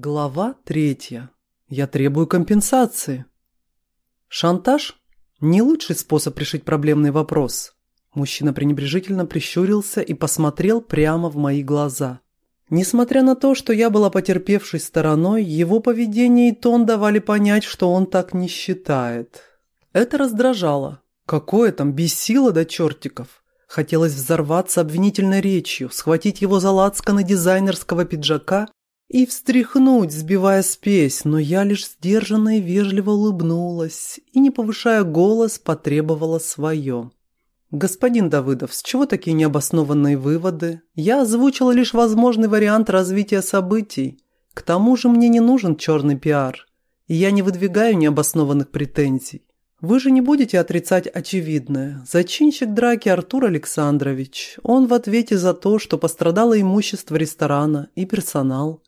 Глава третья. Я требую компенсации. Шантаж – не лучший способ решить проблемный вопрос. Мужчина пренебрежительно прищурился и посмотрел прямо в мои глаза. Несмотря на то, что я была потерпевшей стороной, его поведение и тон давали понять, что он так не считает. Это раздражало. Какое там бесило до чертиков. Хотелось взорваться обвинительной речью, схватить его за лацканы дизайнерского пиджака и встряхнуть, сбивая спесь, но я лишь сдержанно и вежливо улыбнулась и, не повышая голос, потребовала свое. «Господин Давыдов, с чего такие необоснованные выводы? Я озвучила лишь возможный вариант развития событий. К тому же мне не нужен черный пиар, и я не выдвигаю необоснованных претензий. Вы же не будете отрицать очевидное. Зачинщик драки Артур Александрович. Он в ответе за то, что пострадало имущество ресторана и персонал.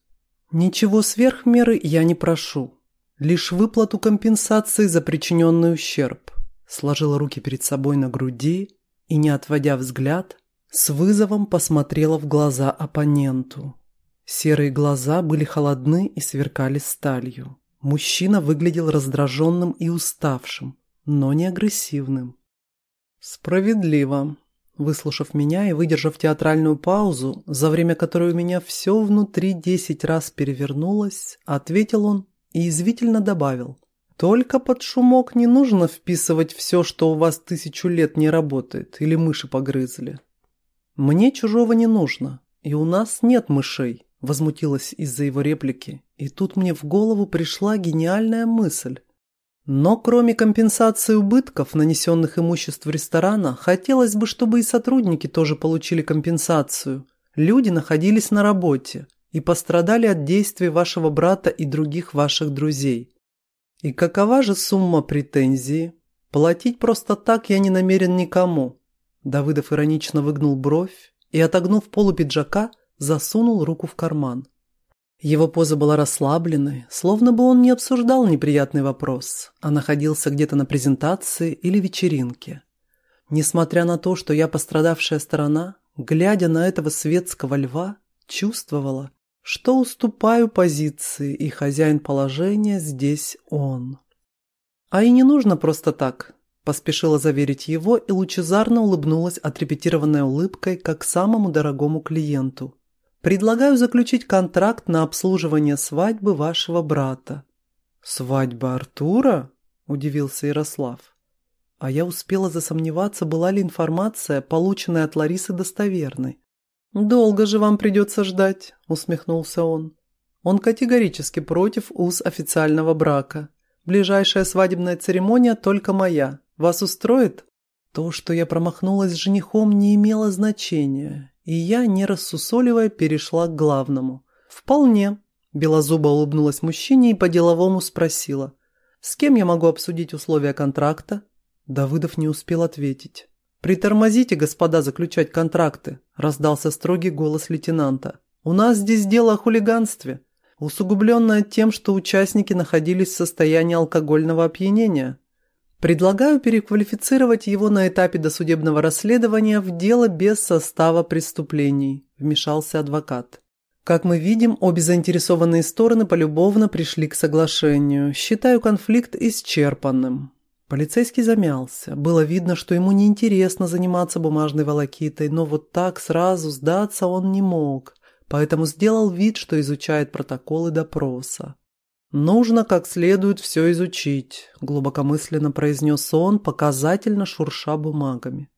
Ничего сверх меры я не прошу. Лишь выплату компенсации за причиненный ущерб. Сложила руки перед собой на груди и, не отводя взгляд, с вызовом посмотрела в глаза оппоненту. Серые глаза были холодны и сверкали сталью. Мужчина выглядел раздраженным и уставшим, но не агрессивным. «Справедливо», Выслушав меня и выдержав театральную паузу, за время которой у меня все внутри десять раз перевернулось, ответил он и извительно добавил. «Только под шумок не нужно вписывать все, что у вас тысячу лет не работает или мыши погрызли». «Мне чужого не нужно, и у нас нет мышей», возмутилась из-за его реплики, и тут мне в голову пришла гениальная мысль. Но кроме компенсации убытков, нанесенных имуществу ресторана, хотелось бы, чтобы и сотрудники тоже получили компенсацию. Люди находились на работе и пострадали от действий вашего брата и других ваших друзей. И какова же сумма претензии? Платить просто так я не намерен никому. Давыдов иронично выгнул бровь и, отогнув полу пиджака, засунул руку в карман. Его поза была расслабленной, словно бы он не обсуждал неприятный вопрос, а находился где-то на презентации или вечеринке. Несмотря на то, что я пострадавшая сторона, глядя на этого светского льва, чувствовала, что уступаю позиции, и хозяин положения здесь он. А и не нужно просто так, поспешила заверить его и лучезарно улыбнулась отрепетированной улыбкой, как самому дорогому клиенту – Предлагаю заключить контракт на обслуживание свадьбы вашего брата». «Свадьба Артура?» – удивился Ярослав. А я успела засомневаться, была ли информация, полученная от Ларисы, достоверной. «Долго же вам придется ждать», – усмехнулся он. Он категорически против уз официального брака. Ближайшая свадебная церемония только моя. Вас устроит? То, что я промахнулась с женихом, не имело значения. И я, не рассусоливая, перешла к главному. «Вполне», – белозуба улыбнулась мужчине и по-деловому спросила. «С кем я могу обсудить условия контракта?» Давыдов не успел ответить. «Притормозите, господа, заключать контракты», – раздался строгий голос лейтенанта. «У нас здесь дело о хулиганстве, усугубленное тем, что участники находились в состоянии алкогольного опьянения. Предлагаю переквалифицировать его на этапе досудебного расследования в дело без состава преступлений», – вмешался адвокат. Как мы видим, обе заинтересованные стороны полюбовно пришли к соглашению. Считаю конфликт исчерпанным. Полицейский замялся. Было видно, что ему неинтересно заниматься бумажной волокитой, но вот так сразу сдаться он не мог, поэтому сделал вид, что изучает протоколы допроса. «Нужно как следует все изучить», – глубокомысленно произнес он, показательно шурша бумагами.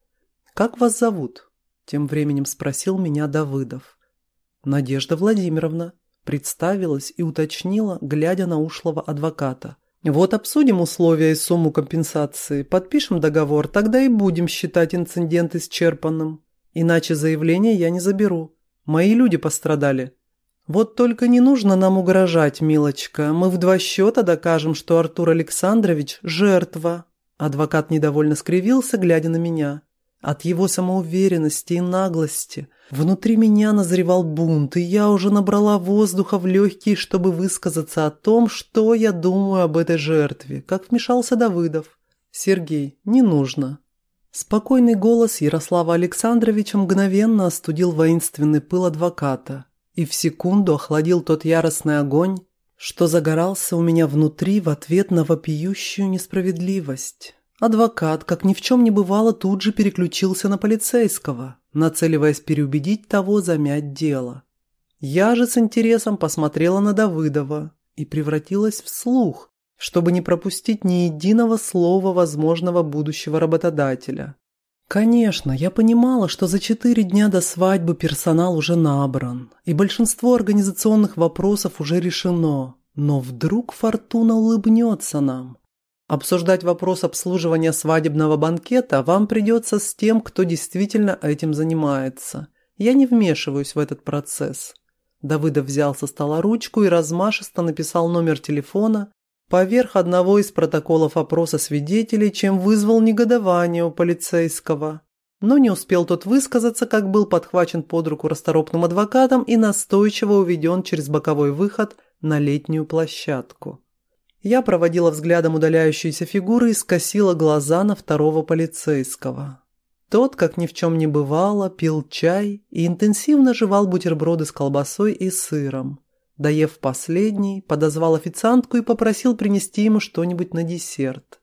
«Как вас зовут?» – тем временем спросил меня Давыдов. «Надежда Владимировна», – представилась и уточнила, глядя на ушлого адвоката. «Вот обсудим условия и сумму компенсации, подпишем договор, тогда и будем считать инцидент исчерпанным. Иначе заявление я не заберу. Мои люди пострадали». «Вот только не нужно нам угрожать, милочка. Мы в два счета докажем, что Артур Александрович – жертва». Адвокат недовольно скривился, глядя на меня. От его самоуверенности и наглости внутри меня назревал бунт, и я уже набрала воздуха в легкие, чтобы высказаться о том, что я думаю об этой жертве, как вмешался Давыдов. «Сергей, не нужно». Спокойный голос Ярослава Александровича мгновенно остудил воинственный пыл адвоката – и в секунду охладил тот яростный огонь, что загорался у меня внутри в ответ на вопиющую несправедливость. Адвокат, как ни в чем не бывало, тут же переключился на полицейского, нацеливаясь переубедить того замять дело. Я же с интересом посмотрела на Давыдова и превратилась в слух, чтобы не пропустить ни единого слова возможного будущего работодателя. Конечно, я понимала, что за четыре дня до свадьбы персонал уже набран, и большинство организационных вопросов уже решено, но вдруг Фортуна улыбнется нам. Обсуждать вопрос обслуживания свадебного банкета вам придется с тем, кто действительно этим занимается. Я не вмешиваюсь в этот процесс. Давыдов взял со стола ручку и размашисто написал номер телефона поверх одного из протоколов опроса свидетелей, чем вызвал негодование у полицейского. Но не успел тот высказаться, как был подхвачен под руку расторопным адвокатом и настойчиво уведен через боковой выход на летнюю площадку. Я проводила взглядом удаляющиеся фигуры и скосила глаза на второго полицейского. Тот, как ни в чем не бывало, пил чай и интенсивно жевал бутерброды с колбасой и сыром. Доев последний, подозвал официантку и попросил принести ему что-нибудь на десерт.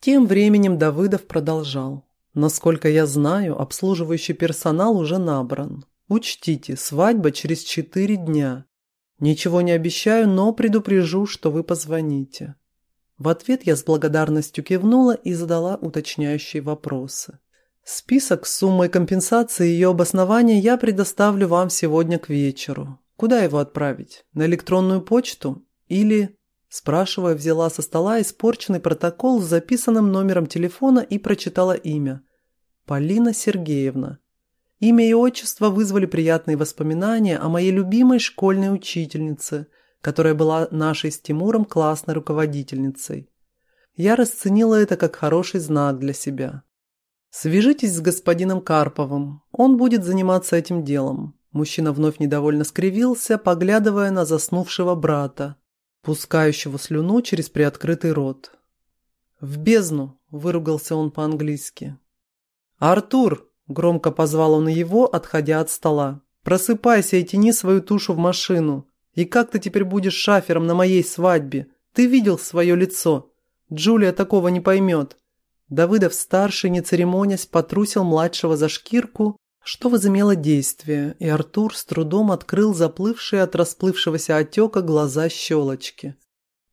Тем временем Давыдов продолжал. «Насколько я знаю, обслуживающий персонал уже набран. Учтите, свадьба через четыре дня. «Ничего не обещаю, но предупрежу, что вы позвоните». В ответ я с благодарностью кивнула и задала уточняющие вопросы. Список с суммой компенсации и ее обоснования я предоставлю вам сегодня к вечеру. Куда его отправить? На электронную почту? Или... Спрашивая, взяла со стола испорченный протокол с записанным номером телефона и прочитала имя. Полина Сергеевна. Имя и отчество вызвали приятные воспоминания о моей любимой школьной учительнице, которая была нашей с Тимуром классной руководительницей. Я расценила это как хороший знак для себя. «Свяжитесь с господином Карповым, он будет заниматься этим делом». Мужчина вновь недовольно скривился, поглядывая на заснувшего брата, пускающего слюну через приоткрытый рот. «В бездну!» – выругался он по-английски. «Артур!» Громко позвал он его, отходя от стола. «Просыпайся и тяни свою тушу в машину. И как ты теперь будешь шафером на моей свадьбе? Ты видел свое лицо? Джулия такого не поймет». Давыдов-старший, не церемонясь, потрусил младшего за шкирку, что возымело действие, и Артур с трудом открыл заплывшие от расплывшегося отека глаза щелочки.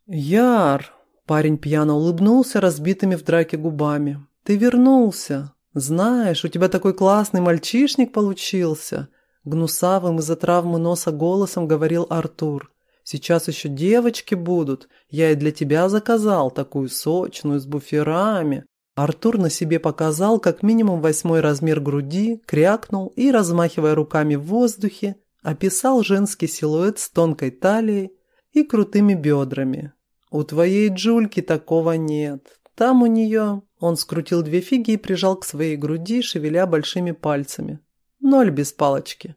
«Яр!» – парень пьяно улыбнулся разбитыми в драке губами. «Ты вернулся!» «Знаешь, у тебя такой классный мальчишник получился!» Гнусавым из-за травмы носа голосом говорил Артур. «Сейчас еще девочки будут. Я и для тебя заказал такую сочную, с буферами». Артур на себе показал как минимум восьмой размер груди, крякнул и, размахивая руками в воздухе, описал женский силуэт с тонкой талией и крутыми бедрами. «У твоей Джульки такого нет. Там у нее он скрутил две фиги и прижал к своей груди, шевеля большими пальцами. Ноль без палочки.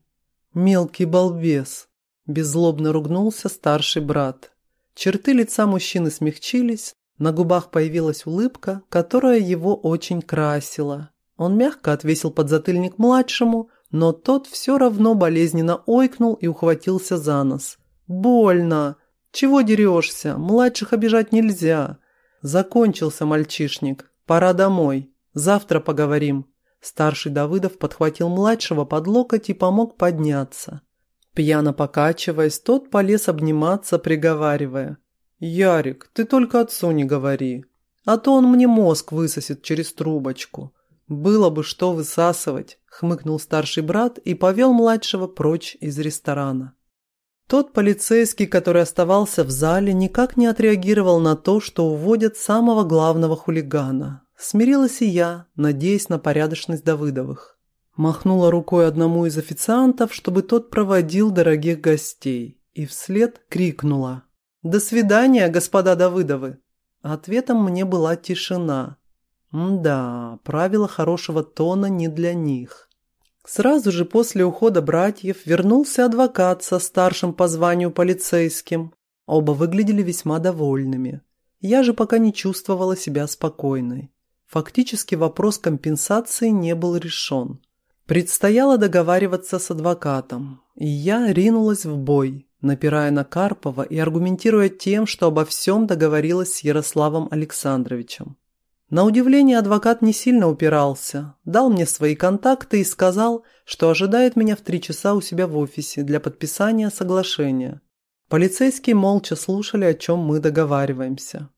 «Мелкий балбес!» – беззлобно ругнулся старший брат. Черты лица мужчины смягчились, на губах появилась улыбка, которая его очень красила. Он мягко отвесил подзатыльник младшему, но тот все равно болезненно ойкнул и ухватился за нос. «Больно! Чего дерешься? Младших обижать нельзя!» Закончился мальчишник. «Пора домой. Завтра поговорим». Старший Давыдов подхватил младшего под локоть и помог подняться. Пьяно покачиваясь, тот полез обниматься, приговаривая. «Ярик, ты только отцу не говори, а то он мне мозг высосет через трубочку». «Было бы что высасывать», – хмыкнул старший брат и повел младшего прочь из ресторана. Тот полицейский, который оставался в зале, никак не отреагировал на то, что уводят самого главного хулигана. Смирилась и я, надеясь на порядочность Давыдовых. Махнула рукой одному из официантов, чтобы тот проводил дорогих гостей, и вслед крикнула «До свидания, господа Давыдовы!» Ответом мне была тишина. Да, правила хорошего тона не для них. Сразу же после ухода братьев вернулся адвокат со старшим по званию полицейским. Оба выглядели весьма довольными. Я же пока не чувствовала себя спокойной. Фактически вопрос компенсации не был решен. Предстояло договариваться с адвокатом, и я ринулась в бой, напирая на Карпова и аргументируя тем, что обо всем договорилась с Ярославом Александровичем. На удивление адвокат не сильно упирался, дал мне свои контакты и сказал, что ожидает меня в три часа у себя в офисе для подписания соглашения. Полицейские молча слушали, о чем мы договариваемся.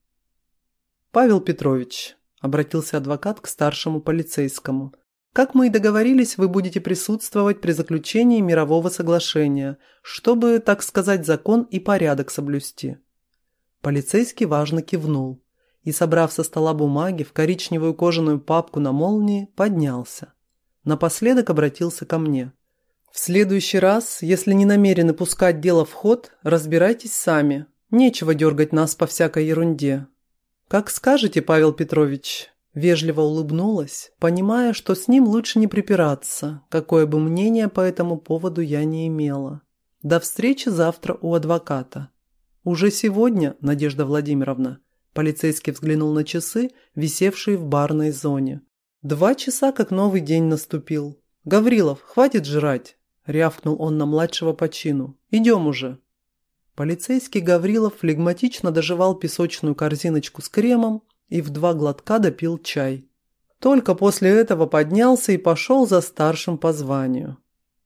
«Павел Петрович», – обратился адвокат к старшему полицейскому, – «как мы и договорились, вы будете присутствовать при заключении мирового соглашения, чтобы, так сказать, закон и порядок соблюсти». Полицейский важно кивнул и, собрав со стола бумаги в коричневую кожаную папку на молнии, поднялся. Напоследок обратился ко мне. «В следующий раз, если не намерены пускать дело в ход, разбирайтесь сами. Нечего дергать нас по всякой ерунде». «Как скажете, Павел Петрович», – вежливо улыбнулась, понимая, что с ним лучше не припираться, какое бы мнение по этому поводу я не имела. До встречи завтра у адвоката. Уже сегодня, Надежда Владимировна, Полицейский взглянул на часы, висевшие в барной зоне. «Два часа, как новый день наступил. Гаврилов, хватит жрать!» – рявкнул он на младшего по чину. «Идем уже!» Полицейский Гаврилов флегматично доживал песочную корзиночку с кремом и в два глотка допил чай. Только после этого поднялся и пошел за старшим по званию.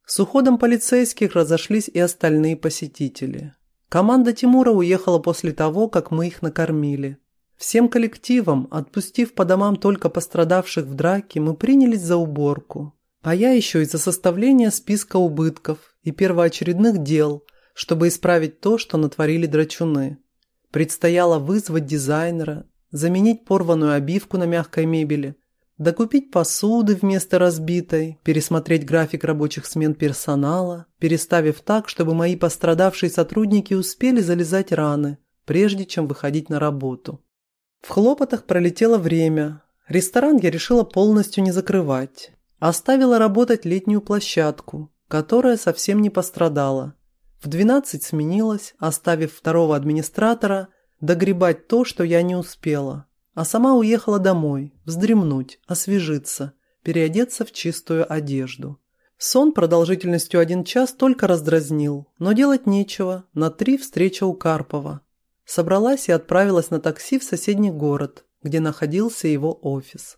С уходом полицейских разошлись и остальные посетители. Команда Тимура уехала после того, как мы их накормили. Всем коллективом, отпустив по домам только пострадавших в драке, мы принялись за уборку. А я еще и за составление списка убытков и первоочередных дел, чтобы исправить то, что натворили драчуны. Предстояло вызвать дизайнера, заменить порванную обивку на мягкой мебели – Докупить посуды вместо разбитой, пересмотреть график рабочих смен персонала, переставив так, чтобы мои пострадавшие сотрудники успели залезать раны, прежде чем выходить на работу. В хлопотах пролетело время. Ресторан я решила полностью не закрывать. Оставила работать летнюю площадку, которая совсем не пострадала. В 12 сменилась, оставив второго администратора догребать то, что я не успела а сама уехала домой, вздремнуть, освежиться, переодеться в чистую одежду. Сон продолжительностью один час только раздразнил, но делать нечего, на три встреча у Карпова. Собралась и отправилась на такси в соседний город, где находился его офис.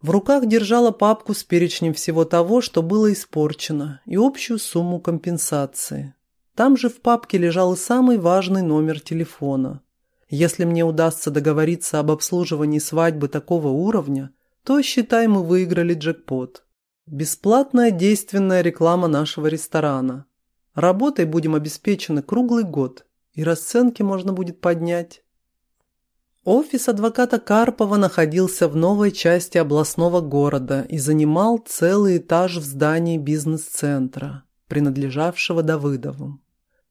В руках держала папку с перечнем всего того, что было испорчено, и общую сумму компенсации. Там же в папке лежал и самый важный номер телефона. Если мне удастся договориться об обслуживании свадьбы такого уровня, то, считай, мы выиграли джекпот. Бесплатная действенная реклама нашего ресторана. Работой будем обеспечены круглый год, и расценки можно будет поднять. Офис адвоката Карпова находился в новой части областного города и занимал целый этаж в здании бизнес-центра, принадлежавшего Давыдовым.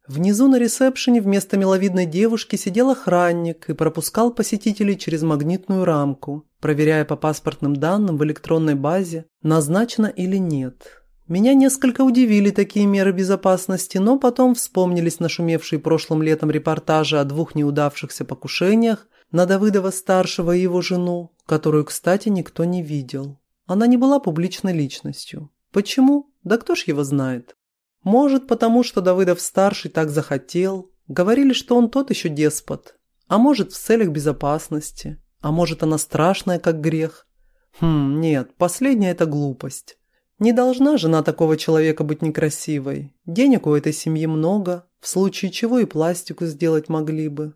Внизу на ресепшене вместо миловидной девушки сидел охранник и пропускал посетителей через магнитную рамку, проверяя по паспортным данным в электронной базе, назначено или нет. Меня несколько удивили такие меры безопасности, но потом вспомнились нашумевшие прошлым летом репортажи о двух неудавшихся покушениях на Давыдова-старшего и его жену, которую, кстати, никто не видел. Она не была публичной личностью. Почему? Да кто ж его знает. Может, потому что Давыдов-старший так захотел. Говорили, что он тот еще деспот. А может, в целях безопасности. А может, она страшная, как грех. Хм, нет, последняя – это глупость. Не должна жена такого человека быть некрасивой. Денег у этой семьи много, в случае чего и пластику сделать могли бы.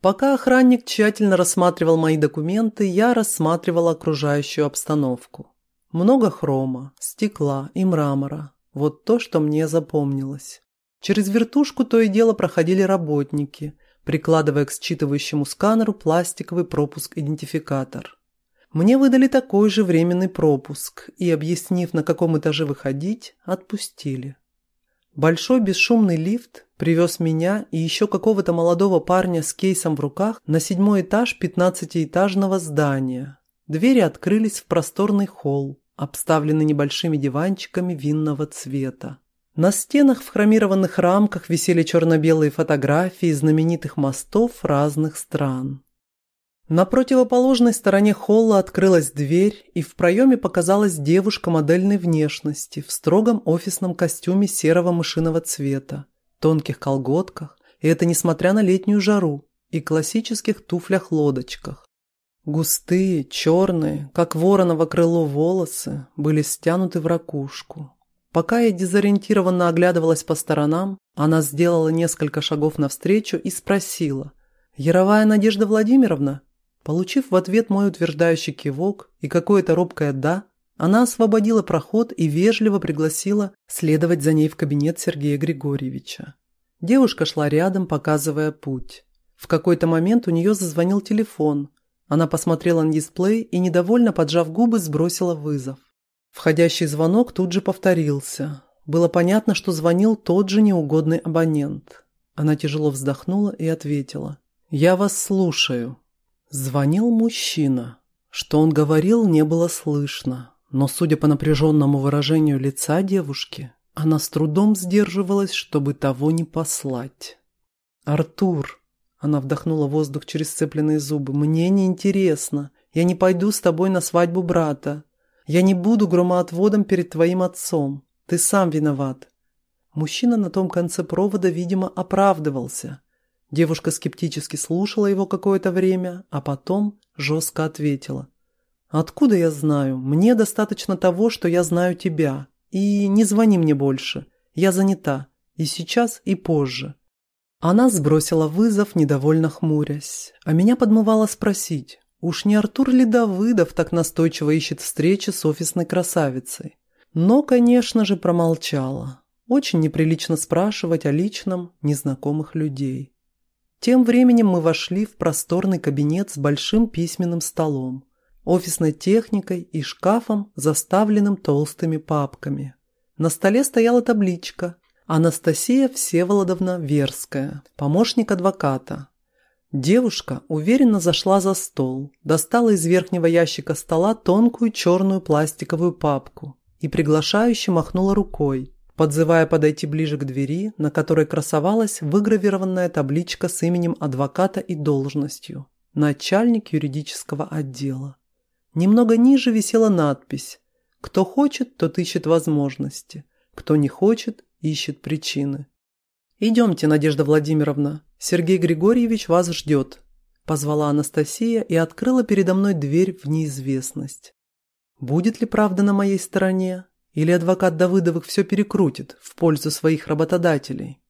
Пока охранник тщательно рассматривал мои документы, я рассматривала окружающую обстановку. Много хрома, стекла и мрамора, вот то, что мне запомнилось. Через вертушку то и дело проходили работники, прикладывая к считывающему сканеру пластиковый пропуск-идентификатор. Мне выдали такой же временный пропуск и, объяснив, на каком этаже выходить, отпустили. Большой бесшумный лифт привез меня и еще какого-то молодого парня с кейсом в руках на седьмой этаж пятнадцатиэтажного здания. Двери открылись в просторный холл, обставлены небольшими диванчиками винного цвета. На стенах в хромированных рамках висели черно-белые фотографии знаменитых мостов разных стран. На противоположной стороне холла открылась дверь, и в проеме показалась девушка модельной внешности в строгом офисном костюме серого мышиного цвета, тонких колготках, и это несмотря на летнюю жару, и классических туфлях-лодочках. Густые, черные, как вороново крыло волосы, были стянуты в ракушку. Пока я дезориентированно оглядывалась по сторонам, она сделала несколько шагов навстречу и спросила, «Яровая Надежда Владимировна?» Получив в ответ мой утверждающий кивок и какое-то робкое «да», она освободила проход и вежливо пригласила следовать за ней в кабинет Сергея Григорьевича. Девушка шла рядом, показывая путь. В какой-то момент у нее зазвонил телефон. Она посмотрела на дисплей и, недовольно поджав губы, сбросила вызов. Входящий звонок тут же повторился. Было понятно, что звонил тот же неугодный абонент. Она тяжело вздохнула и ответила. «Я вас слушаю». Звонил мужчина. Что он говорил, не было слышно. Но, судя по напряженному выражению лица девушки, она с трудом сдерживалась, чтобы того не послать. «Артур!» Она вдохнула воздух через сцепленные зубы. «Мне не интересно. Я не пойду с тобой на свадьбу брата. Я не буду громоотводом перед твоим отцом. Ты сам виноват». Мужчина на том конце провода, видимо, оправдывался. Девушка скептически слушала его какое-то время, а потом жестко ответила. «Откуда я знаю? Мне достаточно того, что я знаю тебя. И не звони мне больше. Я занята. И сейчас, и позже». Она сбросила вызов, недовольно хмурясь, а меня подмывало спросить, уж не Артур ли Давыдов так настойчиво ищет встречи с офисной красавицей? Но, конечно же, промолчала. Очень неприлично спрашивать о личном незнакомых людей. Тем временем мы вошли в просторный кабинет с большим письменным столом, офисной техникой и шкафом, заставленным толстыми папками. На столе стояла табличка «Анастасия Всеволодовна Верская, помощник адвоката». Девушка уверенно зашла за стол, достала из верхнего ящика стола тонкую черную пластиковую папку и приглашающе махнула рукой, подзывая подойти ближе к двери, на которой красовалась выгравированная табличка с именем адвоката и должностью «Начальник юридического отдела». Немного ниже висела надпись «Кто хочет, тот ищет возможности, кто не хочет, ищет причины». «Идемте, Надежда Владимировна, Сергей Григорьевич вас ждет», позвала Анастасия и открыла передо мной дверь в неизвестность. Будет ли правда на моей стороне? Или адвокат Давыдовых все перекрутит в пользу своих работодателей?